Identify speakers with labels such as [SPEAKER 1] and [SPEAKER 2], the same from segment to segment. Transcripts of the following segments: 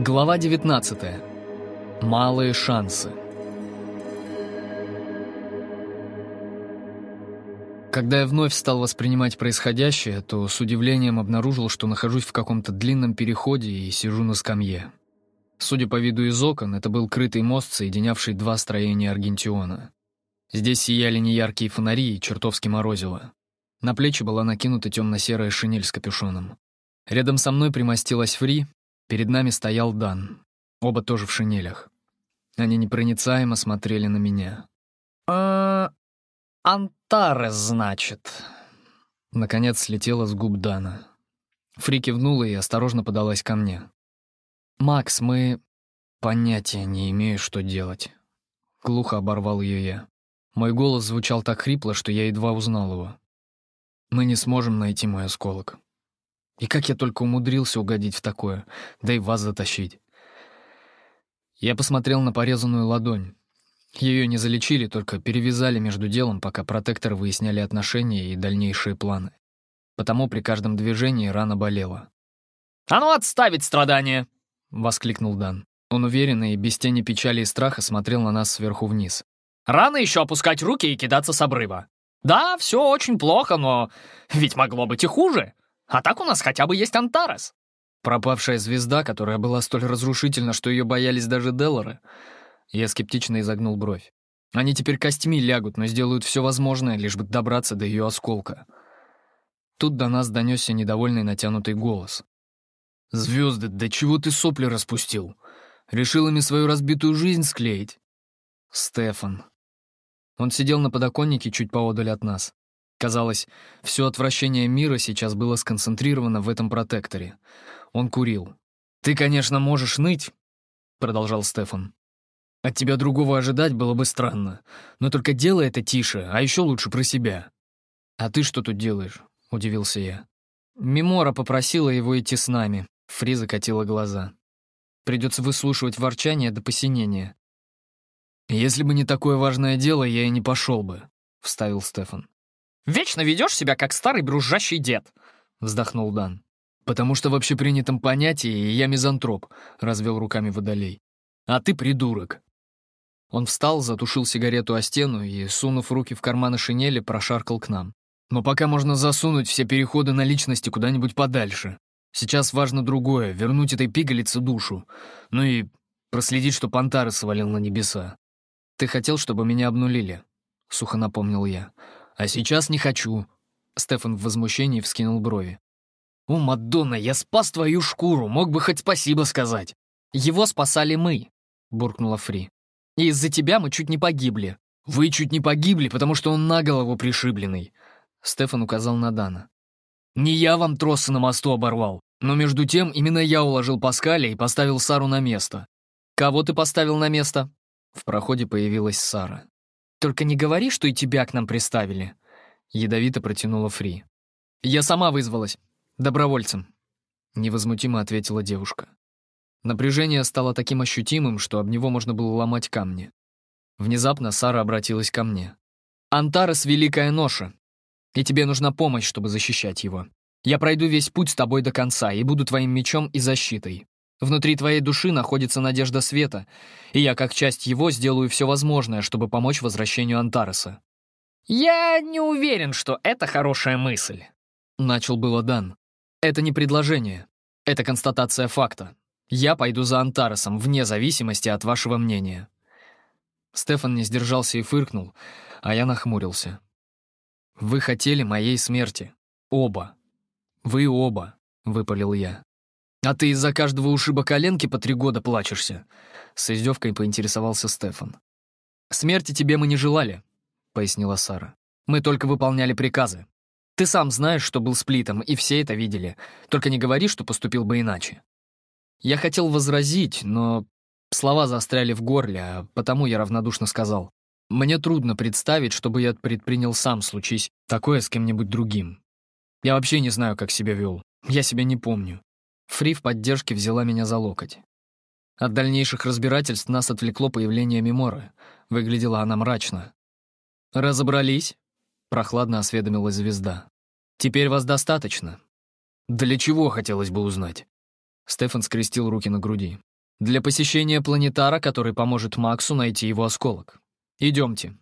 [SPEAKER 1] Глава 19. Малые шансы. Когда я вновь стал воспринимать происходящее, то с удивлением обнаружил, что нахожусь в каком-то длинном переходе и сижу на скамье. Судя по виду из окон, это был крытый мост, соединявший два строения Аргентиона. Здесь сияли неяркие фонари и чертовски морозило. На плечи была накинута темно-серая шинель с капюшоном. Рядом со мной примостилась Фри, перед нами стоял Дан. Оба тоже в шинелях. Они непроницаемо смотрели на меня.
[SPEAKER 2] «А... Антарес, значит?»
[SPEAKER 1] Наконец слетела с губ Дана. Фри кивнула и осторожно подалась ко мне. «Макс, мы...» «Понятия не имею, что делать». Глухо оборвал ее я. Мой голос звучал так хрипло, что я едва узнал его. «Мы не сможем найти мой осколок. И как я только умудрился угодить в такое, да и вас затащить». Я посмотрел на порезанную ладонь. Ее не залечили, только перевязали между делом, пока протекторы выясняли отношения и дальнейшие планы. Потому при каждом движении рана болела.
[SPEAKER 2] «А ну отставить страдания!»
[SPEAKER 1] — воскликнул Дан. Он уверенно и без тени печали и страха смотрел на нас сверху вниз.
[SPEAKER 2] «Рано еще опускать руки и кидаться с обрыва. Да, все очень плохо, но ведь могло быть и хуже. А так у нас хотя бы есть Антарес».
[SPEAKER 1] Пропавшая звезда, которая была столь разрушительна, что ее боялись даже Деллары. Я скептично изогнул бровь. Они теперь костьми лягут, но сделают все возможное, лишь бы добраться до ее осколка. Тут до нас донесся недовольный натянутый голос. «Звезды, да чего ты сопли распустил? Решил ими свою разбитую жизнь склеить?» «Стефан». Он сидел на подоконнике чуть поодаль от нас. Казалось, все отвращение мира сейчас было сконцентрировано в этом протекторе. Он курил. «Ты, конечно, можешь ныть», — продолжал Стефан. «От тебя другого ожидать было бы странно. Но только делай это тише, а еще лучше про себя». «А ты что тут делаешь?» — удивился я. Мемора попросила его идти с нами. Фри закатила глаза. Придется выслушивать ворчание до посинения. «Если бы не такое важное дело, я и не пошел бы», — вставил Стефан.
[SPEAKER 2] «Вечно ведешь себя, как старый брюзжащий дед», —
[SPEAKER 1] вздохнул Дан. «Потому что в общепринятом понятии я мизантроп», — развел руками Водолей. «А ты придурок». Он встал, затушил сигарету о стену и, сунув руки в карманы шинели, прошаркал к нам. «Но пока можно засунуть все переходы на личности куда-нибудь подальше. Сейчас важно другое — вернуть этой пигалице душу. Ну и проследить, что Пантары свалил на небеса. Ты хотел, чтобы меня обнулили?» — сухо напомнил я. «А сейчас не хочу». Стефан в возмущении вскинул брови. «О, Мадонна, я спас твою шкуру, мог бы хоть спасибо сказать».
[SPEAKER 2] «Его спасали мы», — буркнула Фри. «И из-за тебя мы чуть не погибли».
[SPEAKER 1] «Вы чуть не погибли, потому что он на голову пришибленный», — Стефан указал на Дана. Не я вам тросы на мосту оборвал, но между тем именно я уложил Паскаля и поставил Сару на место.
[SPEAKER 2] Кого ты поставил на место?
[SPEAKER 1] В проходе появилась Сара.
[SPEAKER 2] Только не говори, что и тебя к нам приставили.
[SPEAKER 1] Ядовито протянула Фри.
[SPEAKER 2] Я сама вызвалась. Добровольцем.
[SPEAKER 1] Невозмутимо ответила девушка. Напряжение стало таким ощутимым, что об него можно было ломать камни. Внезапно Сара обратилась ко мне.
[SPEAKER 2] «Антарес — великая ноша и тебе нужна помощь, чтобы защищать его. Я пройду весь путь с тобой до конца и буду твоим мечом и защитой. Внутри твоей души находится надежда света, и я, как часть его, сделаю все возможное, чтобы помочь возвращению Антареса». «Я не уверен, что это хорошая мысль», — начал было Дан. «Это не предложение. Это констатация факта. Я пойду за Антаресом, вне зависимости от вашего мнения».
[SPEAKER 1] Стефан не сдержался и фыркнул, а я нахмурился. «Вы хотели моей смерти. Оба. Вы оба», — выпалил я. «А ты из-за каждого ушиба коленки по три года плачешься?» С издевкой поинтересовался Стефан.
[SPEAKER 2] «Смерти тебе мы не желали», — пояснила Сара. «Мы только выполняли приказы. Ты сам знаешь, что был сплитом, и все это видели. Только не говори, что поступил бы иначе». Я хотел возразить, но слова застряли в горле, а потому я равнодушно сказал. Мне трудно представить, чтобы я предпринял сам, случись такое с кем-нибудь другим. Я вообще не знаю, как себя вел. Я себя не помню. Фри в поддержке взяла меня за локоть. От дальнейших разбирательств нас отвлекло появление Меморы. Выглядела она мрачно. «Разобрались?» — прохладно осведомилась звезда. «Теперь вас достаточно?» «Для чего, хотелось бы узнать?» Стефан скрестил руки на груди.
[SPEAKER 1] Для посещения планетара, который поможет Максу найти его осколок. Идемте.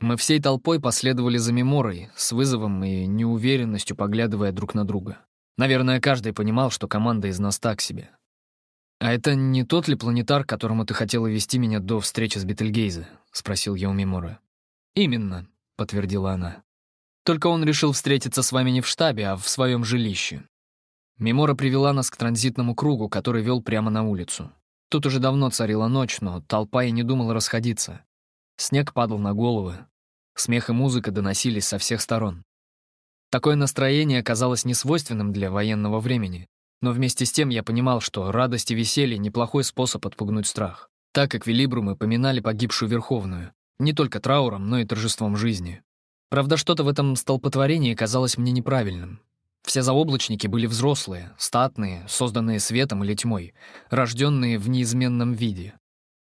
[SPEAKER 1] Мы всей толпой последовали за Меморой, с вызовом и неуверенностью поглядывая друг на друга. Наверное, каждый понимал, что команда из нас так себе. «А это не тот ли планетар, к которому ты хотела вести меня до встречи с Бетельгейзе?» — спросил я у Меморы. «Именно», — подтвердила она. «Только он решил встретиться с вами не в штабе, а в своем жилище. Мемора привела нас к транзитному кругу, который вел прямо на улицу. Тут уже давно царила ночь, но толпа и не думала расходиться. Снег падал на головы. Смех и музыка доносились со всех сторон. Такое настроение оказалось несвойственным для военного времени, но вместе с тем я понимал, что радость и веселье — неплохой способ отпугнуть страх, так как Велибрумы поминали погибшую Верховную, не только трауром, но и торжеством жизни. Правда, что-то в этом столпотворении казалось мне неправильным. Все заоблачники были взрослые, статные, созданные светом или тьмой, рожденные в неизменном виде.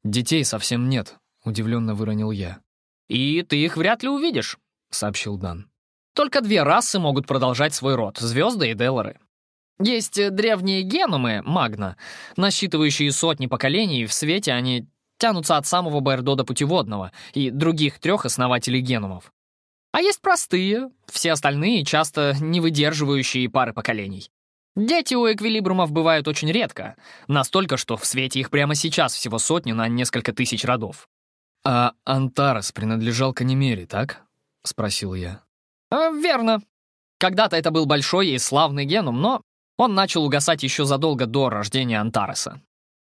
[SPEAKER 1] «Детей совсем нет», — удивленно выронил я.
[SPEAKER 2] «И ты их вряд ли увидишь», — сообщил Дан. «Только две расы могут продолжать свой род — звезды и делоры. Есть древние геномы, магна, насчитывающие сотни поколений, в свете они тянутся от самого Байрдода Путеводного и других трех основателей геномов. А есть простые, все остальные часто не выдерживающие пары поколений. Дети у эквилибрумов бывают очень редко, настолько, что в свете их прямо сейчас всего сотни на несколько тысяч родов.
[SPEAKER 1] «А Антарес принадлежал к Анимере, так?» — спросил я.
[SPEAKER 2] А, «Верно. Когда-то это был большой и славный генум, но он начал угасать еще задолго до рождения Антареса».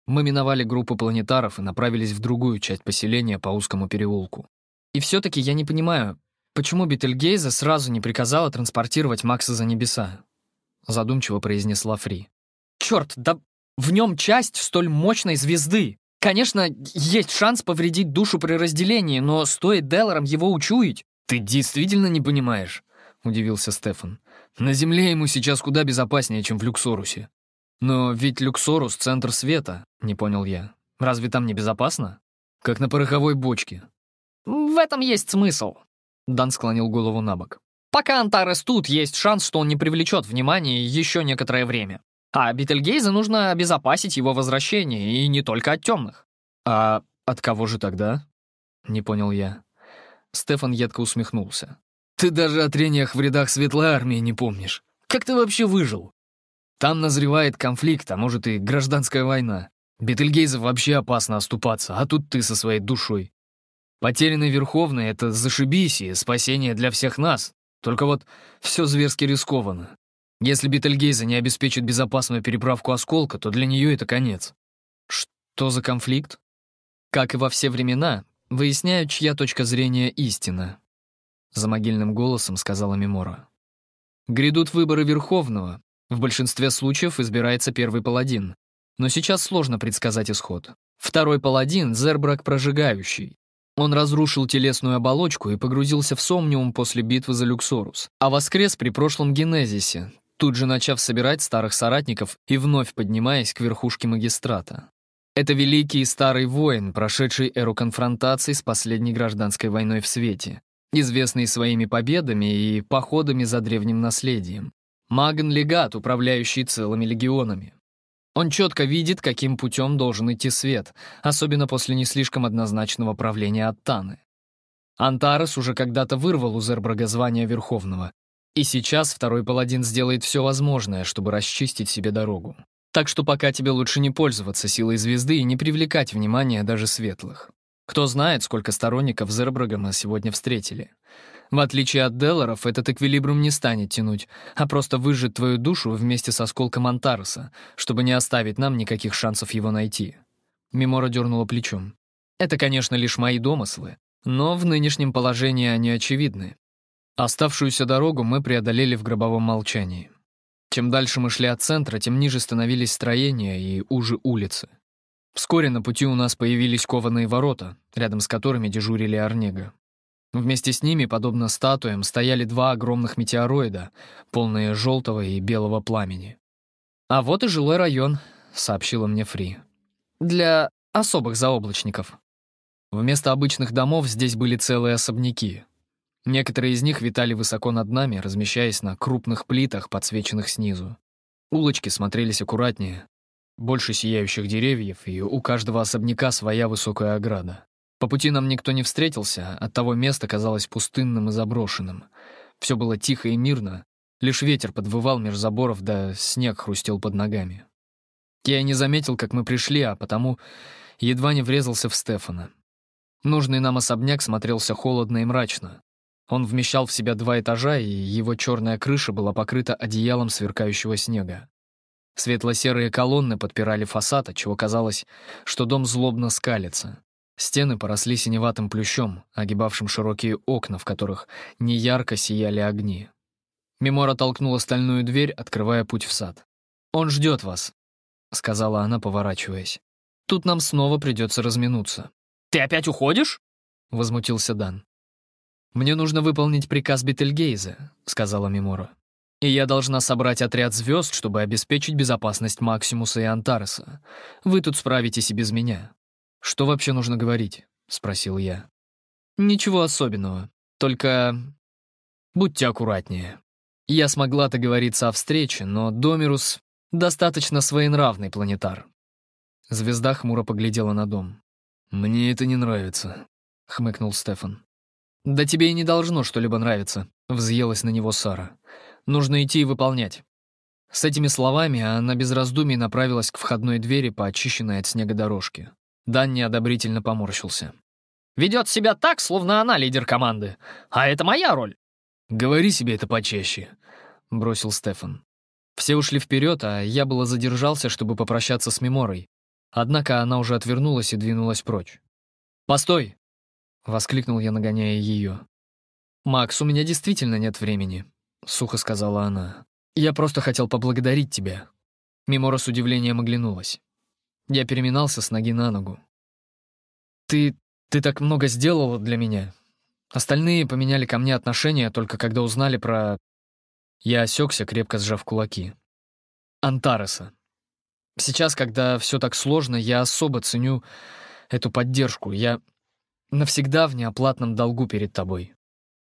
[SPEAKER 1] Мы миновали группу планетаров и направились в другую часть поселения по узкому переулку. И все-таки я не понимаю, почему Бетельгейза сразу не приказала транспортировать Макса за небеса? Задумчиво произнесла Фри.
[SPEAKER 2] Черт, да в нем часть столь мощной звезды. Конечно, есть шанс повредить душу при разделении, но стоит Делларам его учуять.
[SPEAKER 1] «Ты действительно не понимаешь?» — удивился Стефан. «На Земле ему сейчас куда безопаснее, чем в Люксорусе». «Но ведь Люксорус — центр света», — не понял я. «Разве там не безопасно? Как на пороховой бочке».
[SPEAKER 2] «В этом есть смысл», — Дан склонил голову на бок. «Пока Антарес тут, есть шанс, что он не привлечет внимания еще некоторое время. А Бетельгейзе нужно обезопасить его возвращение, и не только от темных.
[SPEAKER 1] А от кого же тогда? Не понял я. Стефан едко усмехнулся. Ты даже о трениях в рядах Светлой Армии не помнишь. Как ты вообще выжил? Там назревает конфликт, а может и гражданская война. Бетельгейзов вообще опасно оступаться, а тут ты со своей душой. Потерянный Верховный — это зашибись и спасение для всех нас. Только вот все зверски рискованно. Если Бетельгейза не обеспечит безопасную переправку осколка, то для нее это конец. Что за конфликт? Как и во все времена, выясняю, чья точка зрения истина. За могильным голосом сказала Мемора. Грядут выборы Верховного. В большинстве случаев избирается первый паладин. Но сейчас сложно предсказать исход. Второй паладин — Зербрак Прожигающий. Он разрушил телесную оболочку и погрузился в Сомниум после битвы за Люксорус, а воскрес при прошлом Генезисе, тут же начав собирать старых соратников и вновь поднимаясь к верхушке магистрата. Это великий старый воин, прошедший эру конфронтаций с последней гражданской войной в свете, известный своими победами и походами за древним наследием. Маган-легат, управляющий целыми легионами. Он четко видит, каким путем должен идти свет, особенно после не слишком однозначного правления Аттаны. Антарес уже когда-то вырвал у Зербрага звание Верховного, и сейчас второй паладин сделает все возможное, чтобы расчистить себе дорогу. Так что пока тебе лучше не пользоваться силой звезды и не привлекать внимание даже светлых. Кто знает, сколько сторонников Зербрага мы сегодня встретили. В отличие от Делларов, этот эквилибрум не станет тянуть, а просто выжжет твою душу вместе с осколком Антареса, чтобы не оставить нам никаких шансов его найти. Мемора дернула плечом. Это, конечно, лишь мои домыслы, но в нынешнем положении они очевидны. Оставшуюся дорогу мы преодолели в гробовом молчании. Чем дальше мы шли от центра, тем ниже становились строения и уже улицы. Вскоре на пути у нас появились кованые ворота, рядом с которыми дежурили Орнега. Вместе с ними, подобно статуям, стояли два огромных метеороида, полные желтого и белого пламени. «А вот и жилой район», — сообщила мне Фри. «Для особых заоблачников». Вместо обычных домов здесь были целые особняки, Некоторые из них витали высоко над нами, размещаясь на крупных плитах, подсвеченных снизу. Улочки смотрелись аккуратнее. больше сияющих деревьев, и у каждого особняка своя высокая ограда. По пути нам никто не встретился, от того место казалось пустынным и заброшенным. Все было тихо и мирно, лишь ветер подвывал меж заборов, да снег хрустел под ногами. Я не заметил, как мы пришли, а потому едва не врезался в Стефана. Нужный нам особняк смотрелся холодно и мрачно. Он вмещал в себя два этажа, и его черная крыша была покрыта одеялом сверкающего снега. Светло-серые колонны подпирали фасад, отчего казалось, что дом злобно скалится. Стены поросли синеватым плющом, огибавшим широкие окна, в которых неярко сияли огни. Мемора толкнула стальную дверь, открывая путь в сад. «Он ждет вас», — сказала она, поворачиваясь. «Тут нам снова придется разминуться».
[SPEAKER 2] «Ты опять уходишь?»
[SPEAKER 1] — возмутился Дан. «Мне нужно выполнить приказ Бетельгейза», — сказала Мемора. «И я должна собрать отряд звезд, чтобы обеспечить безопасность Максимуса и Антареса. Вы тут справитесь и без меня. «Что вообще нужно говорить?» — спросил я. «Ничего особенного. Только будьте аккуратнее. Я смогла договориться о встрече, но Домирус — достаточно своенравный планетар». Звезда хмуро поглядела на дом. «Мне это не нравится», — хмыкнул Стефан. «Да тебе и не должно что-либо нравиться», — взъелась на него Сара. «Нужно идти и выполнять». С этими словами она без раздумий направилась к входной двери по очищенной от снега дорожке. Дан неодобрительно поморщился.
[SPEAKER 2] «Ведет себя так, словно она лидер команды. А это моя роль».
[SPEAKER 1] «Говори себе это почаще», — бросил Стефан. Все ушли вперед, а я было задержался, чтобы попрощаться с Меморой. Однако она уже отвернулась и двинулась прочь. «Постой!» — воскликнул я, нагоняя ее. «Макс, у меня действительно нет времени», — сухо сказала она. «Я просто хотел поблагодарить тебя». Мемора с удивлением оглянулась. Я переминался с ноги на ногу. «Ты... ты так много сделала для меня. Остальные поменяли ко мне отношения только когда узнали про...» Я осекся, крепко сжав кулаки. «Антареса. Сейчас, когда все так сложно, я особо ценю эту поддержку. Я навсегда в неоплатном долгу перед тобой».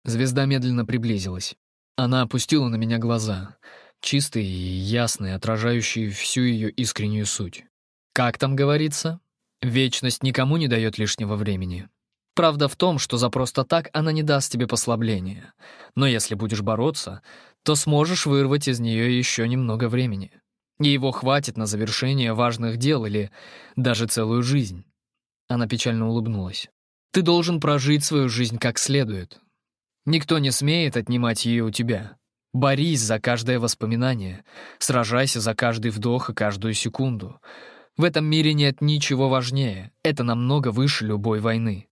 [SPEAKER 1] Звезда медленно приблизилась. Она опустила на меня глаза, чистые и ясные, отражающие всю ее искреннюю суть. Как там говорится? Вечность никому не дает лишнего времени. Правда в том, что за просто так она не даст тебе послабления. Но если будешь бороться, то сможешь вырвать из нее еще немного времени. И его хватит на завершение важных дел или даже целую жизнь. Она печально улыбнулась. Ты должен прожить свою жизнь как следует. Никто не смеет отнимать ее у тебя. Борись за каждое воспоминание, сражайся за каждый вдох и каждую секунду — в этом мире нет ничего важнее, это намного выше любой войны.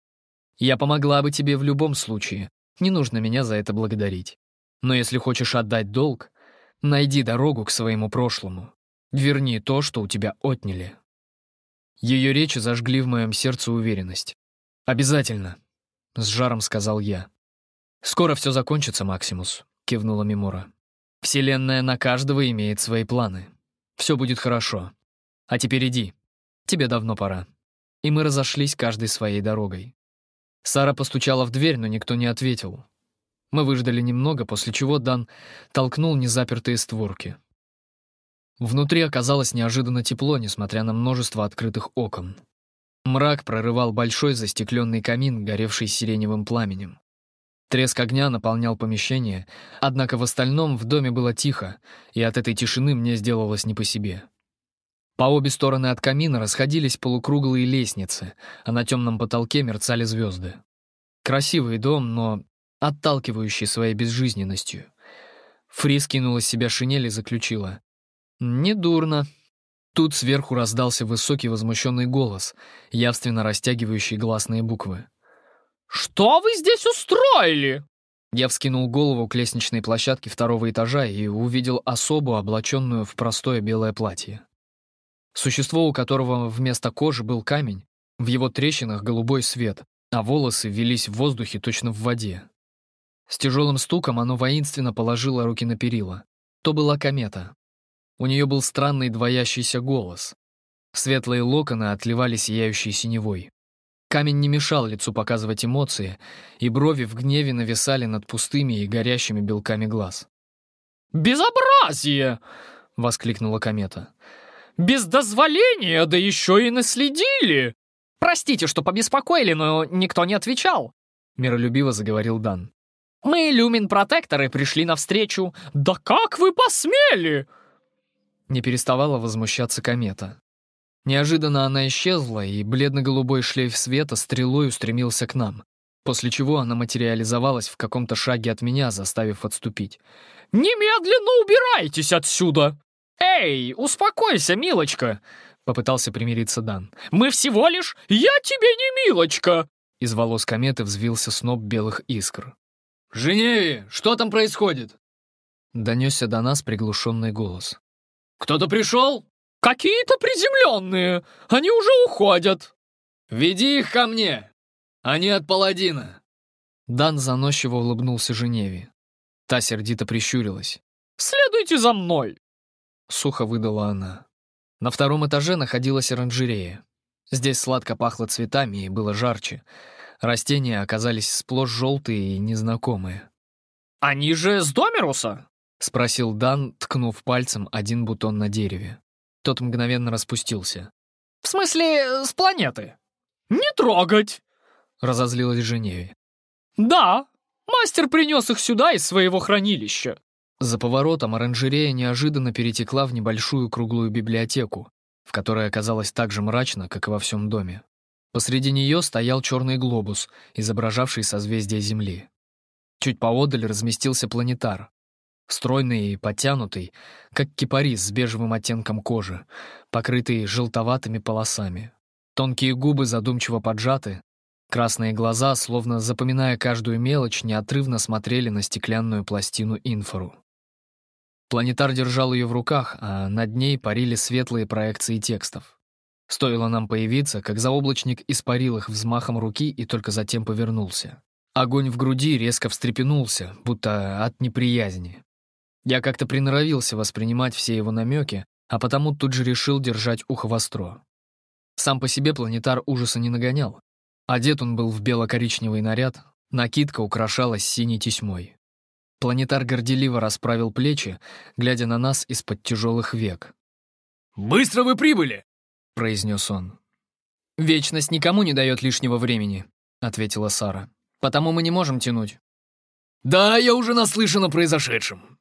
[SPEAKER 1] Я помогла бы тебе в любом случае, не нужно меня за это благодарить. Но если хочешь отдать долг, найди дорогу к своему прошлому. Верни то, что у тебя отняли. Ее речи зажгли в моем сердце уверенность. «Обязательно», — с жаром сказал я. «Скоро все закончится, Максимус», — кивнула Мемора. «Вселенная на каждого имеет свои планы. Все будет хорошо. А теперь иди. Тебе давно пора». И мы разошлись каждой своей дорогой. Сара постучала в дверь, но никто не ответил. Мы выждали немного, после чего Дан толкнул незапертые створки. Внутри оказалось неожиданно тепло, несмотря на множество открытых окон. Мрак прорывал большой застекленный камин, горевший сиреневым пламенем. Треск огня наполнял помещение, однако в остальном в доме было тихо, и от этой тишины мне сделалось не по себе. По обе стороны от камина расходились полукруглые лестницы, а на темном потолке мерцали звезды. Красивый дом, но отталкивающий своей безжизненностью. Фри скинула с себя шинель и заключила. «Недурно». Тут сверху раздался высокий возмущенный голос, явственно растягивающий гласные буквы.
[SPEAKER 2] «Что вы здесь устроили?»
[SPEAKER 1] Я вскинул голову к лестничной площадке второго этажа и увидел особу, облаченную в простое белое платье. Существо, у которого вместо кожи был камень, в его трещинах голубой свет, а волосы велись в воздухе точно в воде. С тяжелым стуком оно воинственно положило руки на перила. То была комета. У нее был странный двоящийся голос. Светлые локоны отливали сияющей синевой. Камень не мешал лицу показывать эмоции, и брови в гневе нависали над пустыми и горящими белками глаз.
[SPEAKER 2] «Безобразие!»
[SPEAKER 1] — воскликнула комета.
[SPEAKER 2] Без дозволения, да еще и наследили! Простите, что побеспокоили, но никто не отвечал!» Миролюбиво заговорил Дан. «Мы, люмин-протекторы, пришли навстречу. Да как вы посмели?» Не переставала возмущаться комета. Неожиданно она исчезла, и бледно-голубой шлейф света стрелой устремился к нам, после чего она материализовалась в каком-то шаге от меня, заставив отступить. «Немедленно убирайтесь отсюда!» «Эй, успокойся, милочка!» — попытался примириться Дан. «Мы всего лишь... Я тебе не милочка!» Из волос кометы взвился сноп белых искр.
[SPEAKER 1] «Женеви, что там происходит?»
[SPEAKER 2] Донесся до нас приглушенный голос.
[SPEAKER 1] «Кто-то пришел?»
[SPEAKER 2] «Какие-то приземленные! Они уже уходят!»
[SPEAKER 1] «Веди их ко мне! Они от паладина!»
[SPEAKER 2] Дан заносчиво улыбнулся Женеве. Та сердито прищурилась.
[SPEAKER 3] «Следуйте за мной!»
[SPEAKER 2] Сухо выдала она. На втором этаже находилась оранжерея. Здесь сладко пахло цветами и было жарче. Растения оказались сплошь желтые и незнакомые.
[SPEAKER 3] «Они же с Домеруса?»
[SPEAKER 2] — спросил Дан, ткнув пальцем один бутон на дереве. Тот мгновенно распустился.
[SPEAKER 3] «В смысле, с планеты?» «Не трогать!»
[SPEAKER 2] — разозлилась Женеве.
[SPEAKER 3] «Да, мастер принес их сюда из своего хранилища».
[SPEAKER 2] За поворотом оранжерея неожиданно перетекла в небольшую круглую библиотеку, в которой оказалось так же мрачно, как и во всем доме. Посреди нее стоял черный глобус, изображавший созвездие Земли. Чуть поодаль разместился планетар, Стройный и подтянутый, как кипарис с бежевым оттенком кожи, покрытый желтоватыми полосами. Тонкие губы задумчиво поджаты, красные глаза, словно запоминая каждую мелочь, неотрывно смотрели на стеклянную пластину инфору. Планетар держал ее в руках, а над ней парили светлые проекции текстов. Стоило нам появиться, как заоблачник испарил их взмахом руки и только затем повернулся. Огонь в груди резко встрепенулся, будто от неприязни. Я как-то приноровился воспринимать все его намеки, а потому тут же решил держать ухо востро. Сам по себе планетар ужаса не нагонял. Одет он был в бело-коричневый наряд, накидка украшалась синей тесьмой. Планетар горделиво расправил плечи, глядя на нас из-под тяжелых век.
[SPEAKER 1] «Быстро вы прибыли!» — произнес он.
[SPEAKER 2] «Вечность никому не дает лишнего времени», — ответила Сара. «Потому мы не можем тянуть».
[SPEAKER 1] «Да, я уже наслышан о произошедшем.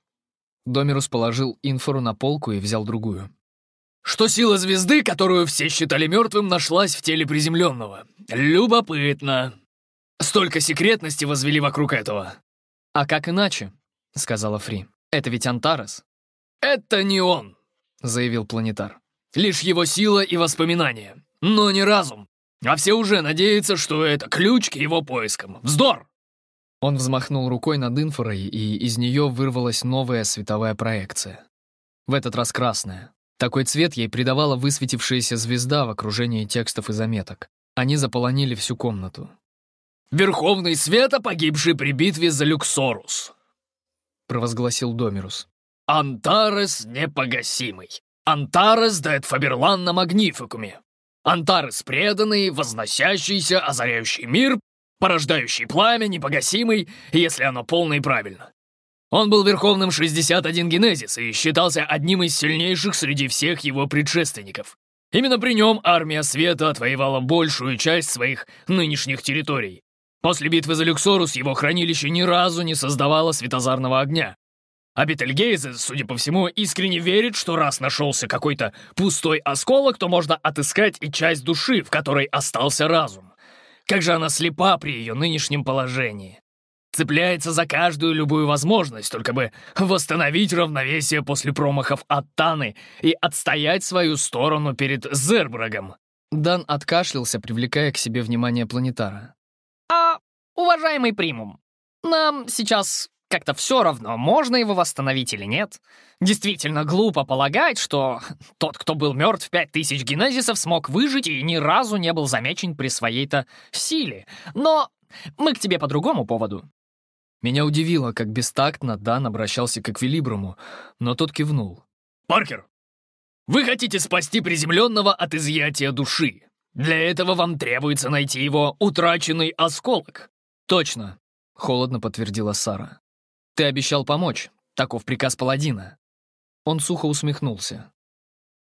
[SPEAKER 2] Домерус положил инфору на полку и взял другую.
[SPEAKER 1] «Что сила звезды, которую все считали мертвым, нашлась в теле приземленного? Любопытно. Столько секретности возвели вокруг этого».
[SPEAKER 2] «А как иначе?» — сказала Фри. «Это ведь Антарес».
[SPEAKER 1] «Это не он», — заявил планетар. «Лишь его сила и воспоминания, но не разум. А все уже надеются, что это ключ к его поискам. Вздор!»
[SPEAKER 2] Он взмахнул рукой над инфорой, и из нее вырвалась новая световая проекция. В этот раз красная. Такой цвет ей придавала высветившаяся звезда в окружении текстов и заметок. Они заполонили всю комнату.
[SPEAKER 1] «Верховный света, погибший при битве за Люксорус», — провозгласил Домирус. «Антарес непогасимый. Антарес дает Фаберлан на Магнификуме. Антарес преданный, возносящийся, озаряющий мир, порождающий пламя, непогасимый, если оно полно и правильно. Он был верховным 61 Генезис и считался одним из сильнейших среди всех его предшественников. Именно при нем армия света отвоевала большую часть своих нынешних территорий. После битвы за Люксорус его хранилище ни разу не создавало светозарного огня. А Бетельгейзе, судя по всему, искренне верит, что раз нашелся какой-то пустой осколок, то можно отыскать и часть души, в которой остался разум. Как же она слепа при ее нынешнем положении. Цепляется за каждую любую возможность, только бы восстановить равновесие после промахов от Таны и отстоять свою сторону перед Зербрагом.
[SPEAKER 2] Дан откашлялся, привлекая к себе внимание планетара.
[SPEAKER 3] «А, уважаемый примум, нам сейчас как-то все равно, можно его восстановить или нет. Действительно глупо полагать, что тот, кто был мертв пять тысяч генезисов, смог выжить и ни разу не был замечен при своей-то силе. Но мы к тебе по другому поводу.
[SPEAKER 2] Меня удивило, как бестактно Дан обращался к Эквилибруму, но тот кивнул.
[SPEAKER 1] «Паркер, вы хотите спасти приземленного от изъятия души. Для этого вам требуется найти его утраченный осколок».
[SPEAKER 2] «Точно», — холодно подтвердила Сара. Ты обещал помочь. Таков приказ паладина». Он сухо усмехнулся.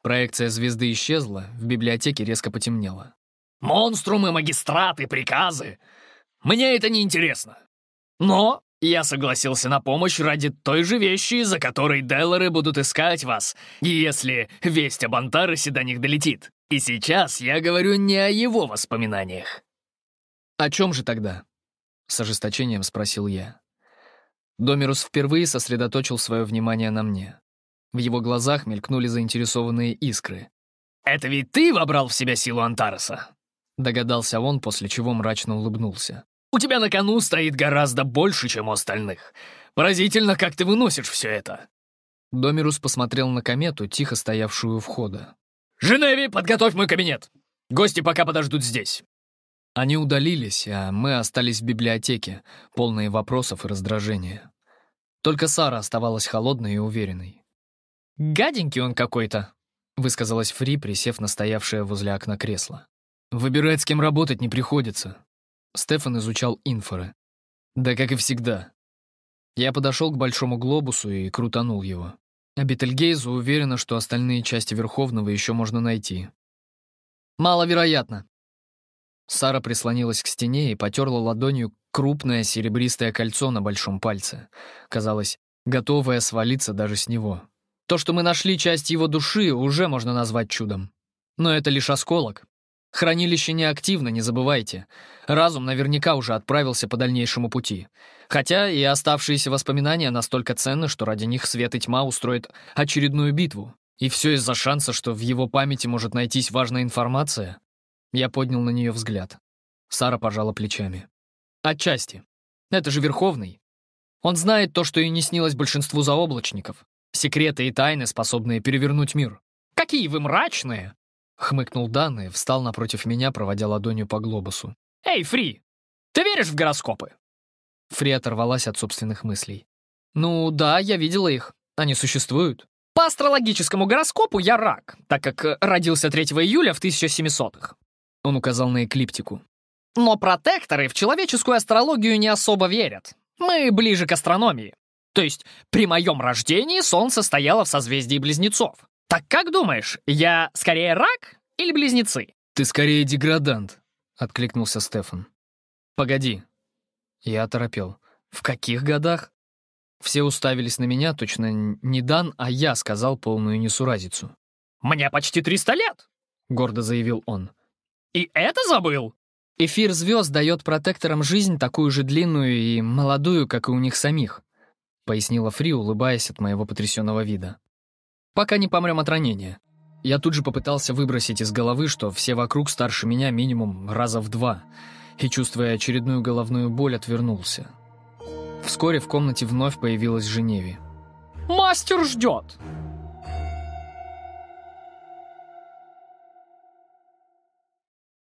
[SPEAKER 1] Проекция звезды исчезла, в библиотеке резко потемнело.
[SPEAKER 3] «Монструмы, магистраты, приказы. Мне это не интересно. Но я согласился на помощь ради той же вещи, из-за которой Деллары будут искать вас, если весть об Антаросе до них долетит. И сейчас я говорю не о его воспоминаниях».
[SPEAKER 1] «О чем же тогда?» — с ожесточением спросил я. Домирус впервые сосредоточил свое внимание на мне. В его глазах мелькнули заинтересованные искры.
[SPEAKER 3] «Это ведь ты вобрал в себя силу Антареса?»
[SPEAKER 1] Догадался он, после чего мрачно улыбнулся.
[SPEAKER 3] «У тебя на кону стоит гораздо больше, чем у остальных. Поразительно, как ты выносишь все это».
[SPEAKER 1] Домирус посмотрел на комету, тихо стоявшую у входа.
[SPEAKER 3] «Женеви, подготовь мой кабинет! Гости пока подождут здесь!»
[SPEAKER 1] Они удалились, а мы остались в библиотеке, полные вопросов и раздражения. Только Сара оставалась холодной и уверенной.
[SPEAKER 2] «Гаденький он какой-то», —
[SPEAKER 1] высказалась Фри, присев на стоявшее возле окна кресло. «Выбирать, с кем работать, не приходится». Стефан изучал инфоры. «Да как и всегда». Я подошел к большому глобусу и крутанул его. А Бетельгейза уверена, что остальные части Верховного еще можно найти. «Маловероятно». Сара прислонилась к стене и потерла ладонью крупное серебристое кольцо на большом пальце. Казалось, готовое свалиться даже с него. То, что мы нашли часть его души, уже можно назвать чудом. Но это лишь осколок. Хранилище неактивно, не забывайте. Разум наверняка уже отправился по дальнейшему пути. Хотя и оставшиеся воспоминания настолько ценны, что ради них свет и тьма устроят очередную битву. И все из-за шанса, что в его памяти может найтись важная информация. Я поднял на нее взгляд. Сара пожала плечами. Отчасти. Это же Верховный. Он знает то, что и не снилось большинству заоблачников. Секреты и тайны, способные перевернуть мир.
[SPEAKER 3] «Какие вы мрачные!»
[SPEAKER 1] — хмыкнул Дан и встал напротив меня, проводя ладонью по глобусу.
[SPEAKER 3] «Эй, Фри, ты веришь в гороскопы?»
[SPEAKER 1] Фри оторвалась от собственных мыслей. «Ну да, я видела их. Они существуют».
[SPEAKER 3] «По астрологическому гороскопу я рак, так как родился 3 июля в 1700-х».
[SPEAKER 1] Он указал на эклиптику.
[SPEAKER 3] «Но протекторы в человеческую астрологию не особо верят. Мы ближе к астрономии. То есть при моем рождении Солнце стояло в созвездии Близнецов. Так как думаешь, я скорее рак или Близнецы?
[SPEAKER 1] Ты скорее деградант, откликнулся Стефан. Погоди. Я оторопел. В каких годах? Все уставились на меня, точно не Дан, а я сказал полную несуразицу.
[SPEAKER 3] «Мне почти 300 лет», — гордо заявил он. «И это забыл?»
[SPEAKER 1] Эфир звезд дает протекторам жизнь такую же длинную и молодую, как и у них самих. — пояснила Фри, улыбаясь от моего потрясенного вида. «Пока не помрем от ранения». Я тут же попытался выбросить из головы, что все вокруг старше меня минимум раза в два, и, чувствуя очередную головную боль, отвернулся. Вскоре в комнате вновь появилась Женеви.
[SPEAKER 3] «Мастер ждет!»